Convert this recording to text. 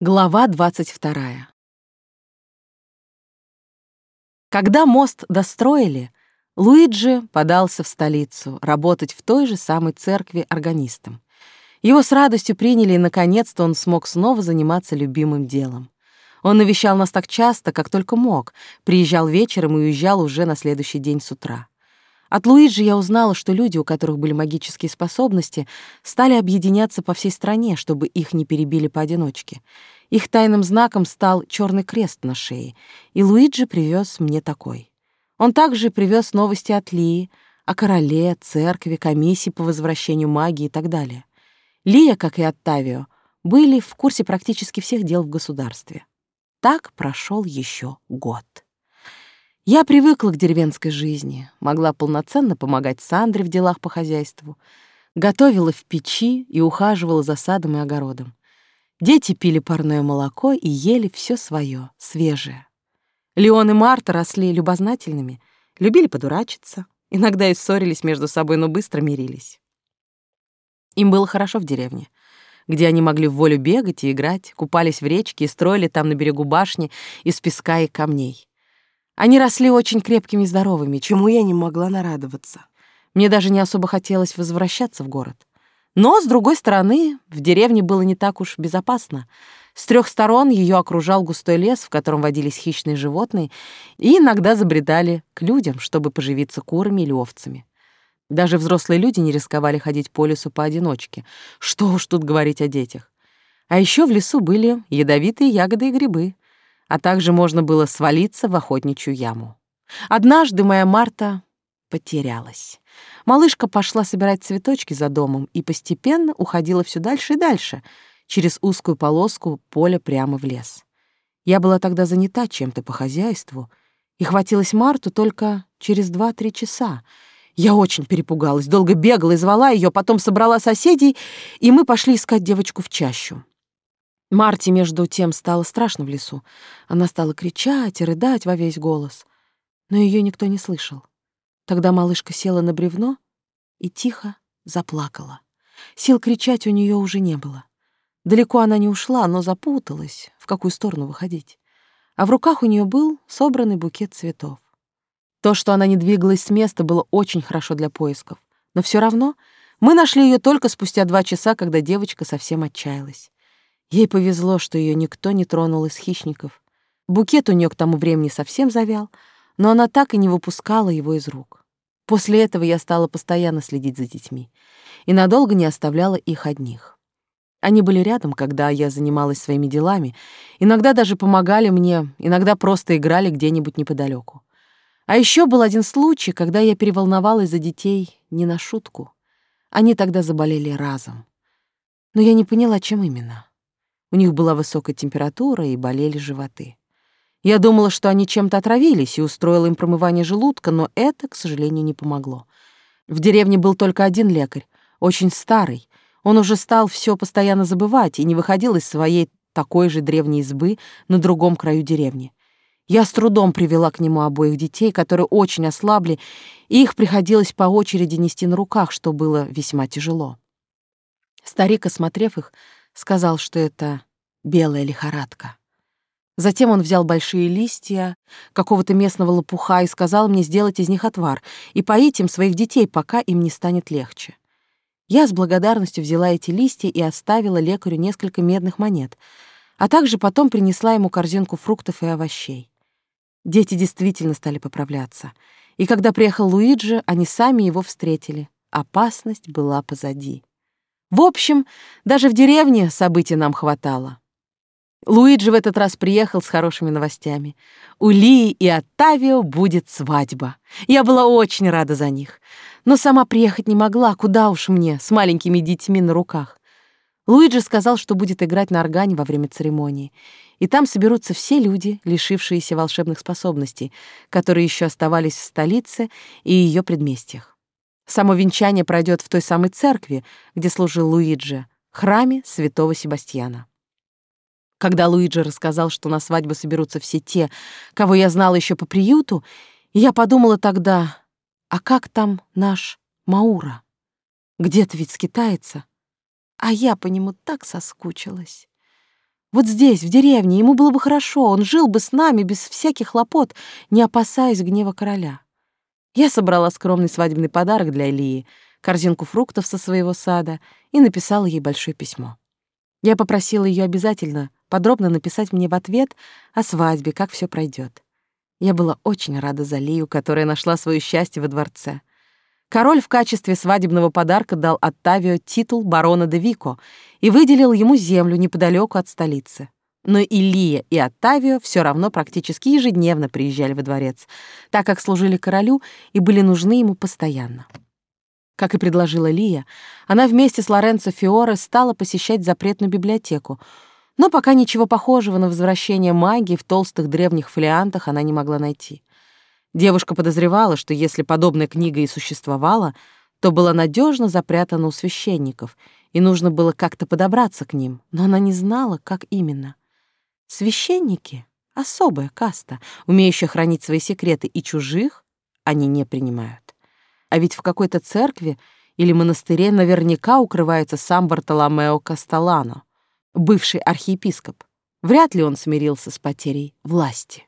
Глава 22. Когда мост достроили, Луиджи подался в столицу работать в той же самой церкви органистом. Его с радостью приняли, и, наконец-то, он смог снова заниматься любимым делом. Он навещал нас так часто, как только мог, приезжал вечером и уезжал уже на следующий день с утра. От Луиджи я узнала, что люди, у которых были магические способности, стали объединяться по всей стране, чтобы их не перебили поодиночке. Их тайным знаком стал черный крест на шее, и Луиджи привез мне такой. Он также привез новости от Лии, о короле, церкви, комиссии по возвращению магии и так далее. Лия, как и Оттавио, были в курсе практически всех дел в государстве. Так прошел еще год. Я привыкла к деревенской жизни, могла полноценно помогать Сандре в делах по хозяйству, готовила в печи и ухаживала за садом и огородом. Дети пили парное молоко и ели все свое, свежее. Леон и Марта росли любознательными, любили подурачиться, иногда и ссорились между собой, но быстро мирились. Им было хорошо в деревне, где они могли в волю бегать и играть, купались в речке и строили там на берегу башни из песка и камней. Они росли очень крепкими и здоровыми, чему я не могла нарадоваться. Мне даже не особо хотелось возвращаться в город. Но, с другой стороны, в деревне было не так уж безопасно. С трех сторон ее окружал густой лес, в котором водились хищные животные, и иногда забредали к людям, чтобы поживиться курами или овцами. Даже взрослые люди не рисковали ходить по лесу поодиночке. Что уж тут говорить о детях. А еще в лесу были ядовитые ягоды и грибы — а также можно было свалиться в охотничью яму. Однажды моя Марта потерялась. Малышка пошла собирать цветочки за домом и постепенно уходила все дальше и дальше, через узкую полоску поля прямо в лес. Я была тогда занята чем-то по хозяйству, и хватилась Марту только через два-три часа. Я очень перепугалась, долго бегала и звала ее, потом собрала соседей, и мы пошли искать девочку в чащу. Марте, между тем, стало страшно в лесу. Она стала кричать и рыдать во весь голос. Но ее никто не слышал. Тогда малышка села на бревно и тихо заплакала. Сил кричать у нее уже не было. Далеко она не ушла, но запуталась, в какую сторону выходить. А в руках у нее был собранный букет цветов. То, что она не двигалась с места, было очень хорошо для поисков. Но все равно мы нашли ее только спустя два часа, когда девочка совсем отчаялась. Ей повезло, что ее никто не тронул из хищников. Букет у нее к тому времени совсем завял, но она так и не выпускала его из рук. После этого я стала постоянно следить за детьми и надолго не оставляла их одних. Они были рядом, когда я занималась своими делами, иногда даже помогали мне, иногда просто играли где-нибудь неподалеку. А еще был один случай, когда я переволновалась за детей не на шутку. Они тогда заболели разом. Но я не поняла, чем именно. У них была высокая температура и болели животы. Я думала, что они чем-то отравились и устроила им промывание желудка, но это, к сожалению, не помогло. В деревне был только один лекарь, очень старый. Он уже стал все постоянно забывать и не выходил из своей такой же древней избы на другом краю деревни. Я с трудом привела к нему обоих детей, которые очень ослабли, и их приходилось по очереди нести на руках, что было весьма тяжело. Старик, осмотрев их, сказал, что это белая лихорадка. Затем он взял большие листья какого-то местного лопуха и сказал мне сделать из них отвар и поить им своих детей, пока им не станет легче. Я с благодарностью взяла эти листья и оставила лекарю несколько медных монет, а также потом принесла ему корзинку фруктов и овощей. Дети действительно стали поправляться, и когда приехал Луиджи, они сами его встретили. Опасность была позади. В общем, даже в деревне событий нам хватало. Луиджи в этот раз приехал с хорошими новостями. У Лии и Оттавио будет свадьба. Я была очень рада за них. Но сама приехать не могла, куда уж мне, с маленькими детьми на руках. Луиджи сказал, что будет играть на органе во время церемонии. И там соберутся все люди, лишившиеся волшебных способностей, которые еще оставались в столице и ее предместьях. Само венчание пройдет в той самой церкви, где служил Луиджи, храме святого Себастьяна. Когда Луиджи рассказал, что на свадьбу соберутся все те, кого я знала еще по приюту, я подумала тогда, а как там наш Маура? Где-то ведь скитается. А я по нему так соскучилась. Вот здесь, в деревне, ему было бы хорошо, он жил бы с нами без всяких хлопот, не опасаясь гнева короля. Я собрала скромный свадебный подарок для Илии, корзинку фруктов со своего сада и написала ей большое письмо. Я попросила ее обязательно подробно написать мне в ответ о свадьбе, как все пройдет. Я была очень рада за Лию, которая нашла свое счастье во дворце. Король в качестве свадебного подарка дал Оттавио титул барона де Вико и выделил ему землю неподалеку от столицы. Но и Лия, и Оттавио все равно практически ежедневно приезжали во дворец, так как служили королю и были нужны ему постоянно. Как и предложила Лия, она вместе с Лоренцо Фиоре стала посещать запретную библиотеку, но пока ничего похожего на возвращение магии в толстых древних фолиантах она не могла найти. Девушка подозревала, что если подобная книга и существовала, то была надежно запрятана у священников, и нужно было как-то подобраться к ним, но она не знала, как именно. Священники — особая каста, умеющая хранить свои секреты, и чужих они не принимают. А ведь в какой-то церкви или монастыре наверняка укрывается сам Бартоломео Касталано, бывший архиепископ. Вряд ли он смирился с потерей власти.